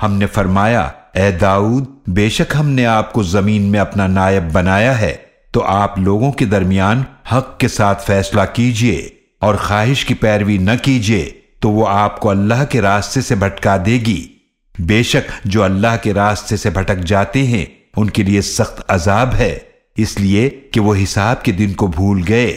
हमने फरमाया, ए दाऊद, बेशक हमने आपको ज़मीन में अपना नायब बनाया है तो आप लोगों के दरमियान हक के साथ फैसला कीजिए और ख्वाहिश की पैरवी न कीजिए तो वो आपको अल्लाह के रास्ते से भटका देगी। बेशक जो अल्लाह के रास्ते से भटक जाते हैं, उनके लिए सख्त अजाब है, इसलिए कि वो हिसाब के दिन को भूल गए।